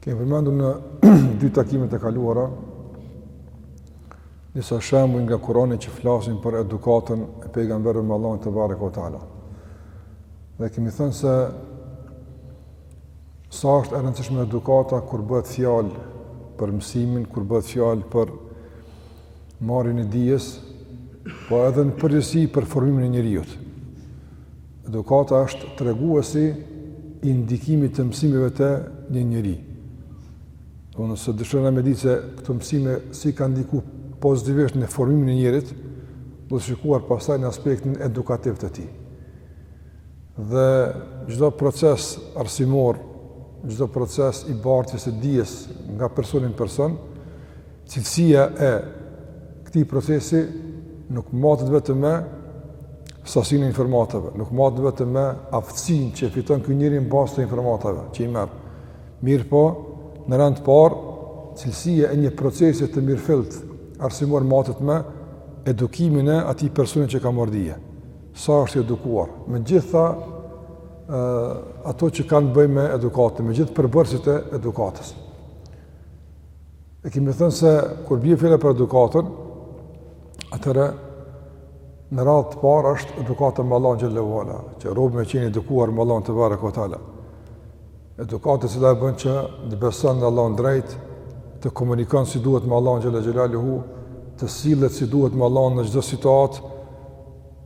Kemi përmendur në dy takimet e kaluara disa shembuj nga Kurani që flasin për edukatën e pejgamberëve me Allahun tebareke ue teala. Dhe kemi thënë se sa është e rëndësishme edukata kur bëhet fjalë për mësimin, kur bëhet fjalë për marrjen e dijes, po edhe në përgjithësi për formimin e njeriut. Edukata është treguesi i ndikimit të mësimeve te një njeri. Dhe nëse dëshirojmë me dit se këto mësime si kanë ndiku pozitivisht në formimin e njerit, duhet shikuar pastaj në aspektin edukativ të tij. Dhe çdo proces arsimor, çdo proces i bartjes së dijes nga personi në person, Cilësia e këtij procesi nuk matet vetëm me sasinë e informatave, nuk matet vetëm me aftësinë që fiton ky njeri në bazë të informatave që i merr. Mirëpo, në rend të parë, cilësia e një procesi të mirëfilltë arsimor matet me edukimin e atij personi që ka marrë dije. Sa është i edukuar. Me gjitha e, ato që kanë të bëjnë me edukatën, me gjithë përbërësit e edukatës. E kemi thënë se kur bie fjala për edukatën, atëherë në radhë të parë është edukata me Allahun xhele ue ala që robi me qenë i edukuar me Allahun tebareke ue teala. Edukata e cila e bënë që të beson në Allahun drejt, të komunikon si duhet me Allahun xhele xhelaluhu, të sillet si duhet me Allahun në çdo situatë,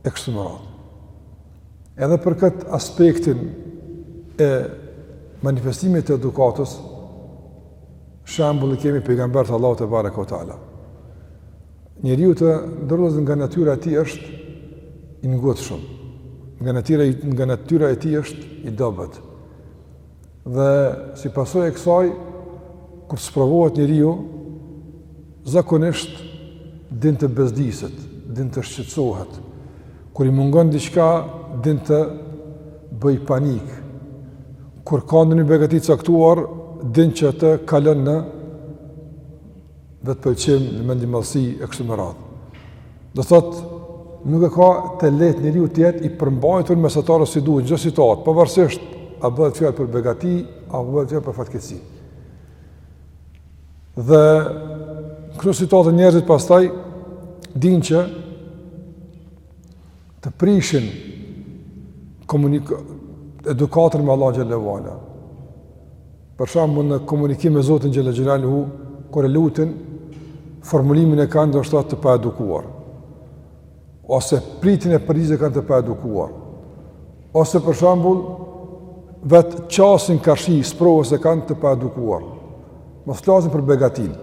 e kështu me radhë. Edhe për këtë aspektin e manifestimit të edukatës, Shembull i kemi pejgamberët e Allahut tebareke ue teala. Njeriu të nderuar vëllezër nga natyra e tij është i ngutshëm. Nga natyra nga natyra e tij është i dobët. Dhe si pasojë e kësaj kur të sprovohet njeriu Zakonisht din të bezdiset, din të shqetësohet, kur i mungon diçka din të bëjë panik. Kur ka ndonjë begati të caktuar, din që të kalon në vetëpëlqim, në mendjemadhësi e kështu me radhë. Do thotë, nuk e ka të lehtë njeriu të jetë i përmbajtur mesatar si duhet në çdo situatë, pavarësisht a bëhet fjalë për begati apo bëhet fjalë për fatkeqësi. Dhe në këto situatë njerëzit pastaj dinë që të prishin komunik edukatën me Allahun xhele ue ala. Për shembull në komunikim me Zotin xhele xhelaluhu kur e lutin formulimin e kanë ndoshta të paedukuar. ose pritjen e përgjigjes e kanë të paedukuar, ose për shembull, vetë qasjen karshi sprovës e kanë të paedukuar, mos të flasim për begatinë,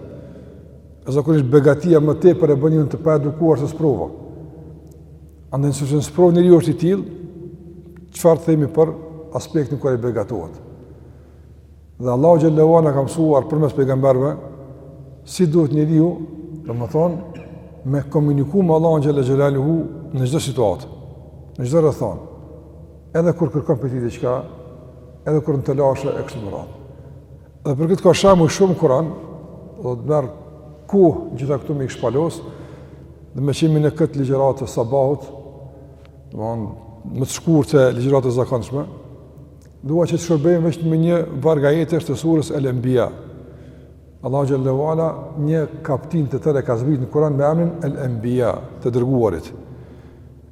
e zakonisht begatia më tepër e bën njeriun të paedukuar se sprova, andaj nëse që në sprovë njeriu është i tillë, çfarë të themi për aspektin kur ai begatohet. Dhe Allahu xhelle ue ala na ka mësuar përmes pejgamberëve si duhet njeriu, domethënë, me komuniku me Allahun xhelle xhelaluhu në çdo situatë, në çdo rrethanë. Edhe kur kërkon prej tij diçka, edhe kur në telashe e kështu me radhë. Dhe për këtë ka shembuj shumë në Kur'an, do të merr kohë gjitha këtu me i shpalos, dhe meqë jemi në këtë ligjëratë të sabahut, dhe më të shkurtër se ligjëratat e zakonshme, Dua që të shërbehem veç me një varg ajetesh të surës Al-Anbiya. Allahu xhelle ue ala një kaptinë të tërë e ka zbrit në Kur'an me emrin Al-Anbiya, të dërguarit.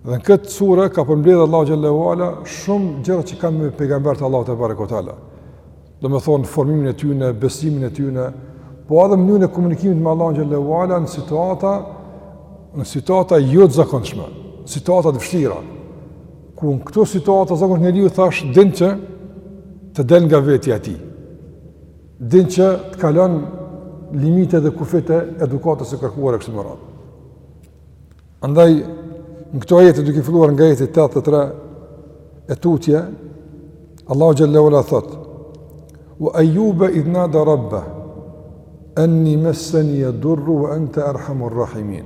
Dhe në këtë sure ka përmbledhur Allahu xhelle ue ala shumë gjëra që kanë me pejgamberët Allahu tebareke ue teala. Domethënë formimin e tyne, besimin e tyne, po edhe mënyrën e komunikimit me Allahun xhelle ue ala në situata në situata jo të zakonshme, situata të vështira. Ku në këto situata zakonisht njeriu thashë din që të del nga vetja e tij. Din që të kalon limite dhe kufij të edukatës së kërkuar e kështu me radhë. Andaj, në këto ajete duke filluar nga ajeti 83 e tutje, Allahu xhelle ue ala thotë: "Wa ayyuba idh nada rabbahu anni massaniya durru wa anta arhamur rahimin."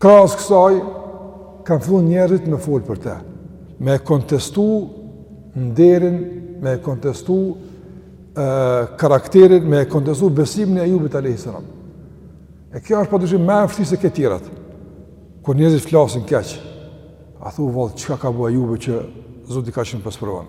Krahas kësaj, kanë fillu njerëzit me folë për te, me e kontestu nderin, me e kontestu karakterin, me e kontestu besimin e Ejubit a.s. E kjo është pa dyshim më e vështirë se këto tjerat, kur njerëzit flasin keq, a thu vallë, çka ka bo Ejubi që Zoti kaq shumë po e sprovon?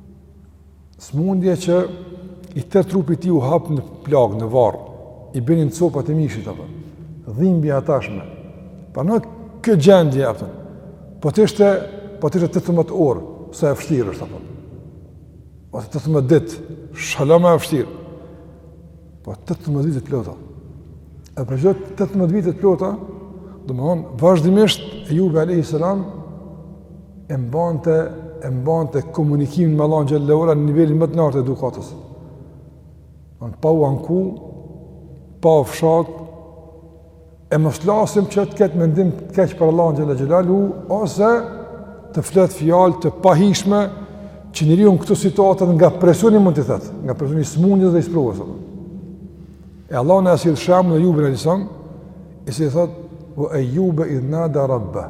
Sëmundje që i tërë trupi i tij u hap në plagë, në varrë, i binin copat e mishit, apë, dhimbje të tmerrshme. Pra në këtë gjendje, apë, po të ishte, po të ishte 18 orë, sa e vështirë është, apë. Ose 18 ditë, hala ma e vështirë. Po 18 vite të plota. E përgjatë 18 vite të plota, domethënë, vazhdimisht, Ejubi a.s. e mbante e mbante komunikimin me Allahun xhallahu ala në nivelin më të lartë të edukatës. Don pa u anku, pa u ofshat, e mos flasim që të ketë mendim të keq për Allahun xhallahu ala ose të flet fjalë të pahijshme që njeriu në këto situata nga presioni mund të thotë, nga presioni i smundjes dhe i sprovës. E Allahu na sjell shembull Ejubin alayhis salam, i cili thotë: "Wa ayyuba idh nada rabba"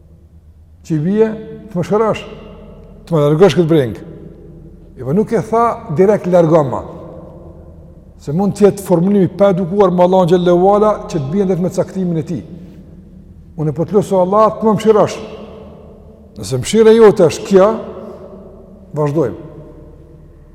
Që i bie, të më shërosh, të ma largosh këtë brengë. E po nuk e tha direkt largoma. Se mund të jetë formulimi pa edukuar me Allahun xhallahu ala që të bie ndesh me caktimin e tij. Unë po të lus Allah të më mëshirosh. Nëse mëshira jote është kjo, vazhdojmë.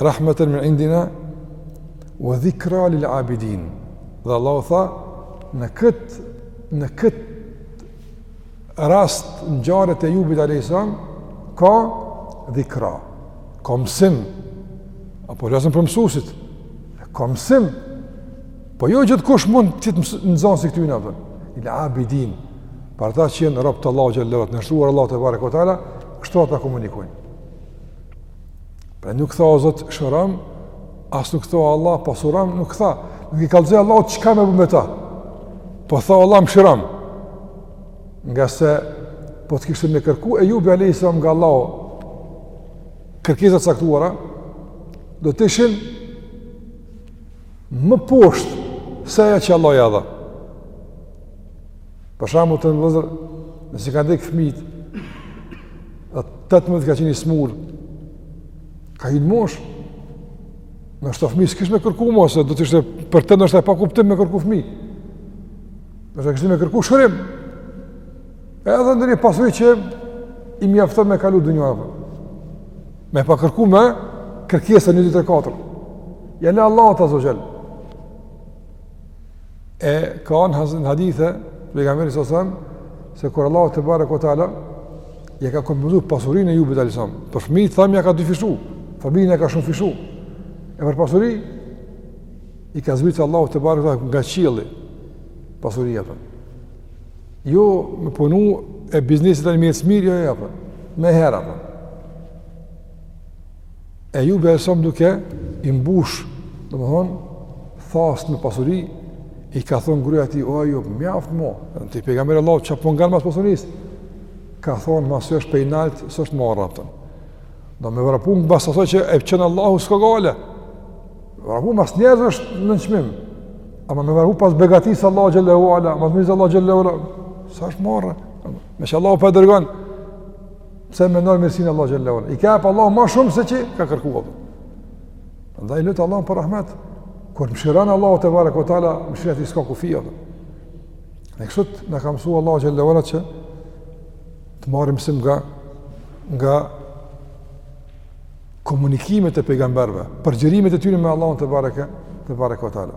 Rahmeten min indina wa dhikra lil abidin. Dhe Allahu tha në kët në kët rast ngjarjet e Ejubit alayhis salam ka dhikra, ka mësim apo lëndë për mësuesit. Ka mësim. Po jo gjithkush mund të nxën, si e kupton. Lil abidin. Për ata që janë rob të Allahu xhallahu nënshtruar Allahut tebareke ue teala, kështu ata komunikojnë. Pra nuk tha o Zot shërom, as nuk tha Allah pasurom, nuk tha. Nuk i kallzoi Allahut çka me bo me ta. Po tha Allah mëshirom. Ngase po të kishte me kërku Ejubi a.s. nga Allahu kërkesa t'caktuara, do të ishin më poshtë se ajo që Allahu ia dha. Për shembull te vëllazër, nëse i kanë vdek fëmit, edhe 18 ka qenë i smur. Ka një moshë. Noshta fëmijë s'kish me kërku më, se do të ishte për te noshta e pakuptim me kërku fëmijë. Noshta kish me kërku shërim. Edhe ndonjë pasuri që i mjafton me kalu dynjanë. Me pa kërku me kërkesa një ditë e katër. Ja la Allahut azze ue xhel. E ka ardhë në hadithe Pejgamberit a.s. se kur Allahu tebareke ue teala, ja ka kompenzu pasurin e Ejubit alejhi selam. Për fëmi thamë, ja ka dyfishu, familjen ia ka shumëfishu. E për pasuri, i ka zbritë Allahu tebareke ue teala nga qielli, pasurin e për. Jo, me punu e biznesit a me jetë s'mirë, jo, jo, Ejubi alejhi selam duke i mbush, domethonë, thasët me pasuri, i ka thonë gruja e tij, o Ejub, mjaft mo, ti je pejgamber i Allahut, çka po ngan mas pasurisë, ka thonë, masi është prej nalt, s'është marre, po thon. Do me vrapu mas asaj që e pëlqen Allahu s'ka gajle, me vrapu mas njerëzve është nënçmim, ama me vrapu pas begatisë Allahut xhelle ve ala, mas mëshirës Allahut xhelle ve ala, s'është marre, meqë Allahu po e dërgon, Pse me ndal mirësinë e Allahut xhelle ve ala. I ka jep Allahu ma shumë se çi ka kërkuar. Prandaj lut Allahun për rahmet. Kur mëshiron Allahu tebareke ve teala, mëshira e tij s'ka kufi atë. Ne kështu na ka mësuar Allahu xhelle ve ala që të marrim mësim nga nga komunikimet e pejgamberëve, përgjërimet e tyre me Allahun tebareke ve teala.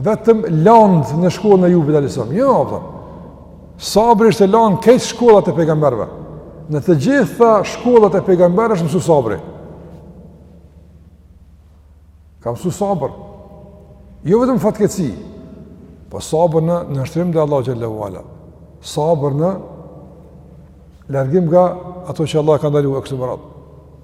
vetëm land në shkollën e Ejubit alayhis salam. Jo, apo. Sabri është land në krejt shkollat e pejgamberëve. Në të gjitha shkollat e pejgamberëve është mësu sabri. Ka mësu sabër. Jo vetëm në fatkeqësi, po sabër në nënshtrim te Allahu xhelle ve ala. Sabër në largim nga ato që Allahu i ka ndalu e kështu me radhë.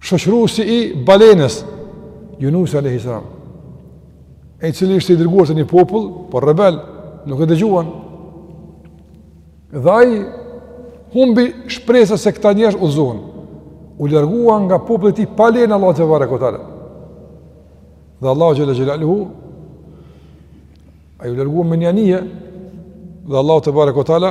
shoqëruesi i balenës, Junus alayhi salam. I cili ishte i dërguar te një popull, por rebel, nuk e dëgjuan. Dhe ai humbi shpresën se këta njerëz udhëzohen. U largua nga populli i tij pa lejen e Allahut tebareke ve teala. Dhe Allahu xhelle xhelaluhu ai u largua me një anije dhe Allahu tebareke ve teala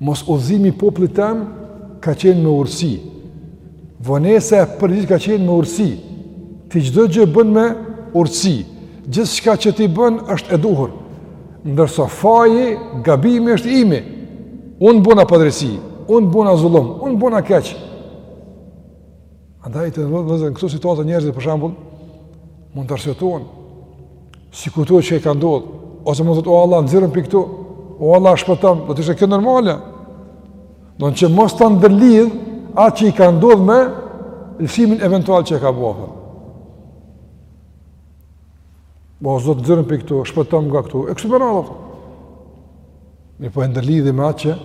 Mos udhëzimi i popullit tem ka qenë me urësi. Vonesa e përgjigjes ka qenë me urësi. Ti çdo gjë bën me urësi. Gjithçka që ti bën është e duhur. Ndërsa faji, gabimi është imi. Unë bëna padrejtësi, unë bëna zullum, unë bëna keq. Andaj në këto situata njerëzit për shembull mund të arsyetohen sikur atë që i ka ndodhur ose mund të thotë o Allah nxirrëm prej këtu, o Allah shpëtom, do të ishte kjo normale. Domethënë që mos ta ndërlidh atë që i ka ndodhur me lëshimin eventual që e ka bo. O Zot, nxirrëm prej këtu, shpëtom nga këtu, e kështu me radhë. Mirëpo e ndërlidhi me atë që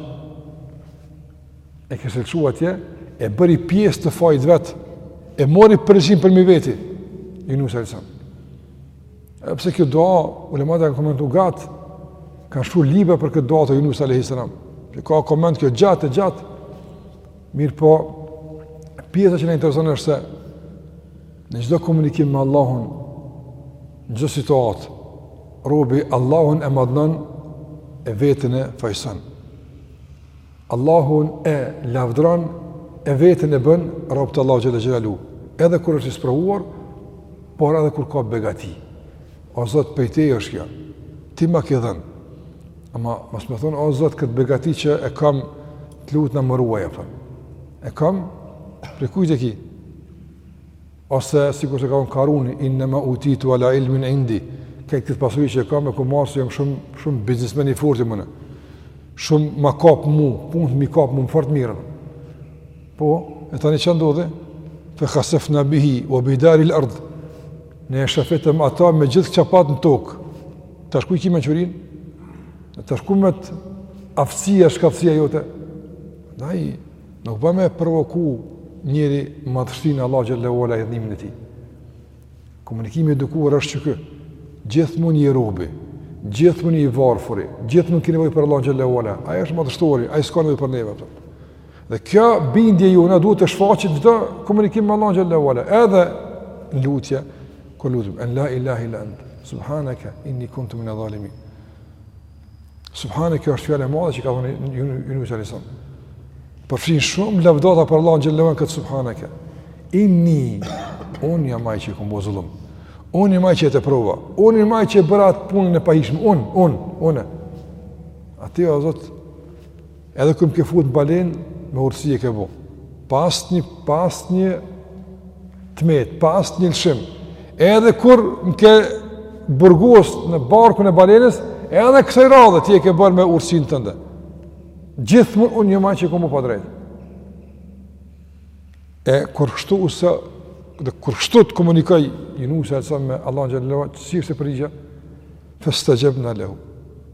E kishte lëshu atje, e bëri pjesë të fajit vet, e mori përgjegjësinë përmbi veti, Junusi alejhi selam. Edhe pse kjo dua, ulematë kanë komentu gatë, kanë shkru libra për këtë dua të Junusit alejhi selam. Ka koment kjo gjatë e gjatë, mirëpo, pjesa që na intereson është se, në çdo komunikim me Allahun, në çdo situatë, robi Allahun e madhnon, e veten e fajson. Allahun e lavdron e veten e bën rob të Allahut xhalla xhelalu. Edhe kur është i sprovuar, por edhe kur ka begati. O Zot, prej teje është kjo. Ti ma ke dhënë. Ama mos me thonë o Zot këtë begati që e kam të lutna ma ruaj apo. E kam prej kujt e ki? Ose, sikur se ka thonë Karuni, Innema utitu ala ilmin indi, këtë këtë pasuri që e kam e kom marrë se jam shumë, shumë biznismen i fortë unë. Shumë ma kap mu, punët m'i kap mu, fort mirë. Po, e tani çka ndodhi? Fe khasefna bihi ve bidarihil erd. Ne e shafitëm atë me gjithë çka pat në tokë. Tash ku i ki mençurinë? Tash ku met aftësia, shkathtësia jote? Na i Nuk ban me provoku njeri madhështinë e Allahu xhallahu ala, hidhnimin e tij. Komunikimi i edukuar është që ti gjithmonë je robi, gjithmonë i varfuri, gjithmonë ke nevojë për Allahu xhallahu ala. Ai është madhështori, ai s'ka nevojë për neve. Dhe kjo bindje e jona duhet të shfaqet n'çdo komunikim me Allahu xhallahu ala. Edhe n'lutje kur lutem en la ilaha illa ant subhanaka inni kuntu min adh-dhalimin. Subhaneke, kjo është fjalë e madhe që ka thonë Junus A.S. Përfshin shumë lavdata për Allahun xhelle ve ala këtë Subhaneke. Inni, unë jam ai që e kom bo zullum. Unë jam ai që e teprova. Unë jam ai që e bëra atë punën e pahijshme. Unë, unë, unë. A ti, o Zot, Edhe kur m'ke fut në balenë, me urtësi e ke bo. Pa asnjë, pa asnjë të metë, pa asnjë lëshim. Edhe kur më ke burgos në barkun e balenës, edhe kësaj radhe ti e ke bërë me urtësinë tënde. Gjithmonë unë jam ai që e kom bo padrejt. E kur kështu usë, dhe kur kështu komunikoi Junusi a.s. me Allahun xhelle ve ala, si ish përgjigja, festexhebna lehu.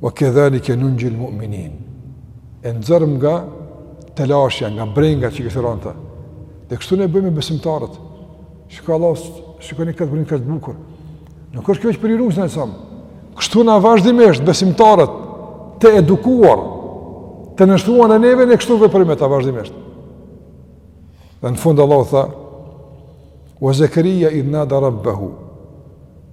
Wa kedhalike nunjil mu'minin. E nxorëm nga telashja, nga brenga që kish ra n'ta. Dhe kështu ne bëjmë me besimtarët. Shikoj Allah, shikoni këtë brenga të bukur. Nuk është kjo veç për Junusin a.s. Kështu na vazhdimisht besimtarët e edukuar, të nënshtruar ndaj neve, ne kështu veprojmë me ta vazhdimisht. Dhe në fund Allahu tha, Wa zekërija idh nada rabbehu,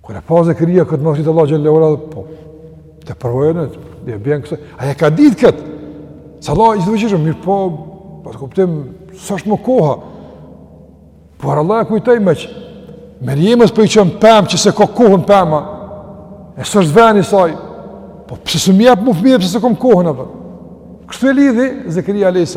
Kur e pa Zekerija këtë mëshirë t'Allahut xhallahu ala, po të provojë në, dhe bjen kësaj. A e ka ditë kët? Sa Allah i thotë shumë, mirë po, po të kuptim, s'është më koha. Por Allahu e kujtoi me që Merjemes po i çon pemë që s'e ka kohën pemë. E s'është veni i saj. Po pse s'm'jep mu fëmijë edhe pse s'e kam kohën apo? Kështu e lidhi Zekerija alayhis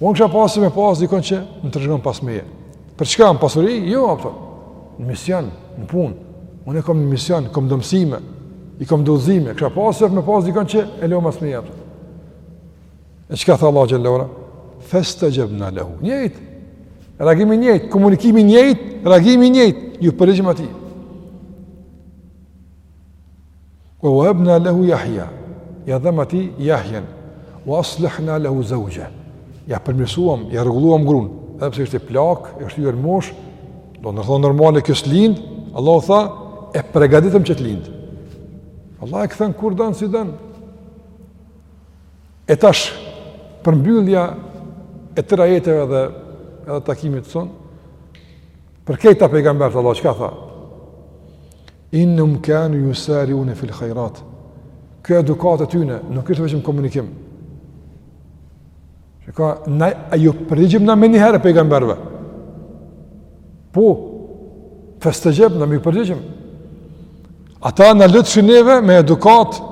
Unë kisha pas qef me pas dikon që m'trashëgon pas meje. Për çka, në pasuri? Jo, hapt. Në mision, në punë. Unë e kom një mision, i kom do mësime, i kom do synime. Kisha pas qef me pas dikon që e lo mas meje, hapt. E çka tha Allahu Xhelle ue ala? Festexhebna lehu. Njëjt. Reagimi i njëjt. Komunikimi i njëjt. Reagimi i njëjt. Iu përgjigjëm atij. Wa wahabna lahu Yahya, ia dhamë atij Yahyan, wa aslahna lahu zawja. Ia përmirësuam, ia rregulluam grun, edhe pse ishte plakë, e shtyrë në moshë, domethënë normal kjo s'lind, Allahu tha e pregaditëm që të lind. Allahu e kthen kur don, si don. E tash përmbyllja e këtyre ajeteve edhe takimit tonë, Për këta pejgamberët Allahu çka tha? Innehum kanu jusariune fil khajrat. Kjo edukat e tyne, nuk ishte veç në komunikim. Çka, na, a iu përgjigjëm na menjëherë pejgamberëve? Po, festexhebna, ne iu përgjigjëm. Ata na lutshin neve me edukatë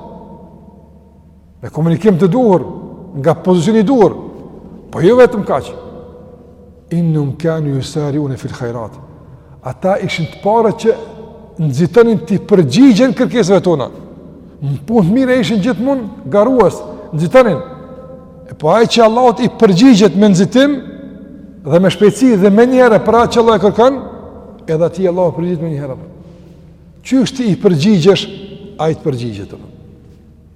Me komunikim të duhur, nga pozicioni i duhur, po jo vetëm kaq. Innahum kanu yusari'una fil khairat. Ata ishin të parët që nxitonin t'i përgjigjen kërkesave tona. Në punë të mira ishin gjithmonë garues, nxitonin. E po ai që Allahut i përgjigjet me nxitim dhe me shpejtësi dhe menjëherë për atë që Allahu e kërkon, edhe atij Allahu i përgjigjet menjëherë. Qysh ti i përgjigjesh, ai të përgjigjet. Të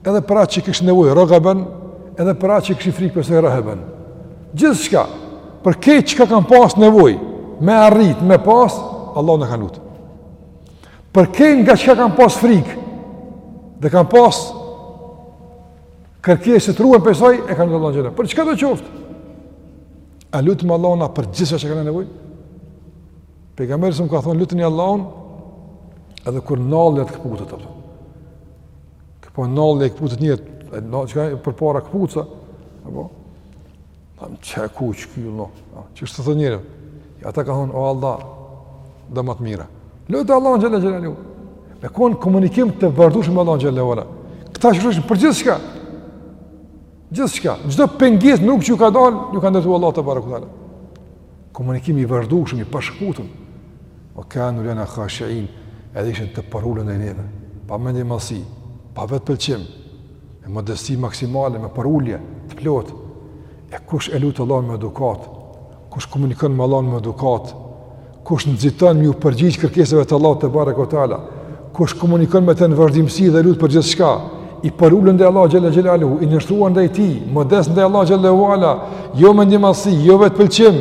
Edhe për atë që kishin nevojë, regaben, edhe për atë që kishin frikë prej saj, reheben. Gjithçka, për këtë çka kanë pasë nevojë, me arrit, me pasë, Allahun e kanë lutë. Për këtë nga çka kanë pasë frikë, dhe kanë pasë kërkesë të ruhen prej saj, e kanë lutë Allahun xhelle. Për çka të qoftë? A e lutim Allahun na për gjithçka që kena nevojë? Pejgamberi a.s. ka thonë, luteni Allahun, edhe kur nallja të këputet të përë. Po nallja këputet njët, e nalë që ka e për para këpucë, e po, ta më që e ku që kjo, no, që është të thë njërën, a ka thonë, o Allah, du ma të mira, lute Allahun xhelle xhelaluhu, me konë n'komunikim të vazhdushëm me Allahun xhelle ue ala, këta që për gjithçka, Gjithçka, çdo pengesë që u ka dal, iu kanë drejtu Allahut tebareke ue teala. Komunikimi i vazhdushëm, i pashkëputshëm. Ue kanu lena khashiin, edhe ishin të përulun ndaj neve, pa mendjemadhësi, pa vetëpëlqim, me modesti maksimale, me përulje të plotë. E kush e lut Allahun me edukatë, Kush komunikon me Allahun me edukatë, kush nxiton me iu përgjigj kërkesave të Allahut tebareke ue teala, kush komunikon me të në vazhdimësi dhe lut për gjithçka, i përulur ndaj Allah xhel-le xhelaluhu, i nënshtruar ndaj tij, modest ndaj Allah xhel-le ue ala, jo mendjemadhësi, jo vetëpëlqim,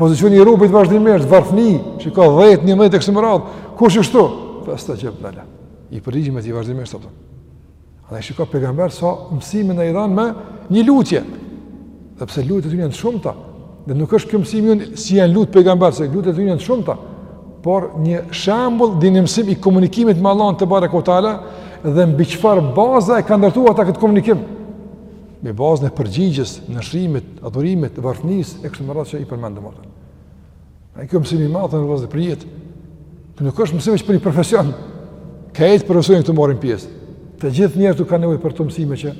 pozicioni i robit vazhdimisht, varfni, shiko 10, 11 e kështu me radhë, kush është kështu? Festexhebna lehu, i përgjigjemi atij vazhdimisht, apëton. Dhe shiko pejgamberët sa shumë mësim na i dhanë me një lutje. Edhe pse lutjet e tyne janë të shumta. Dhe nuk është kjo mësimi jonë si janë lutë pejgamberët, se lutjet e tyne janë të shumta. Por një shembull dhe një mësim i komunikimit me Allahun tebareke ue teala dhe mbi çfarë baza e kanë ndërtu ata këtë komunikim. Mbi bazën e përgjigjes, nënshtrimit, adhurimit, varfnisë, e kështu me radhë që i përmendëm atje. Ai kjo mësim i madh vëllezër për jetë. Ky nuk është mësim veç për një profesion. Krejt profesionet këtu marrin pjesë. Të gjithë njerëzit kanë nevojë për këto mësime që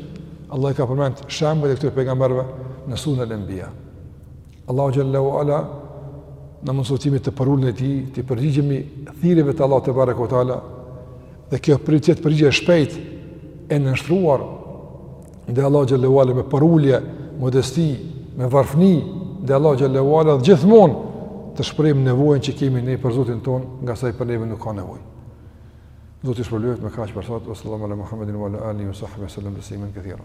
Allah i ka përmend shembujt e këtyre pejgamberëve në suren El Enbija. Allahu xhel-le ue ala na mundësoftë të jemi të përulur ndaj tij, t'i përgjigjemi thirrjeve të Allahut tebareke ue teala, Dhe kjo prapë të jetë përgjigje e shpejtë e nënshtruar ndaj Allah xhel-le ue ala me përulje, modesti, me varfni ndaj Allah xhel-le ue ala dhe gjithmonë të shprehim nevojën që kemi ne për Zotin tonë ngase ai për neve nuk ka nevojë. Zoti ju shpërbleftë, me kaq për sot, wa sallallahu ala Muhammedin wa ala alihi wa sahbihi wa sallim tesliman kethira.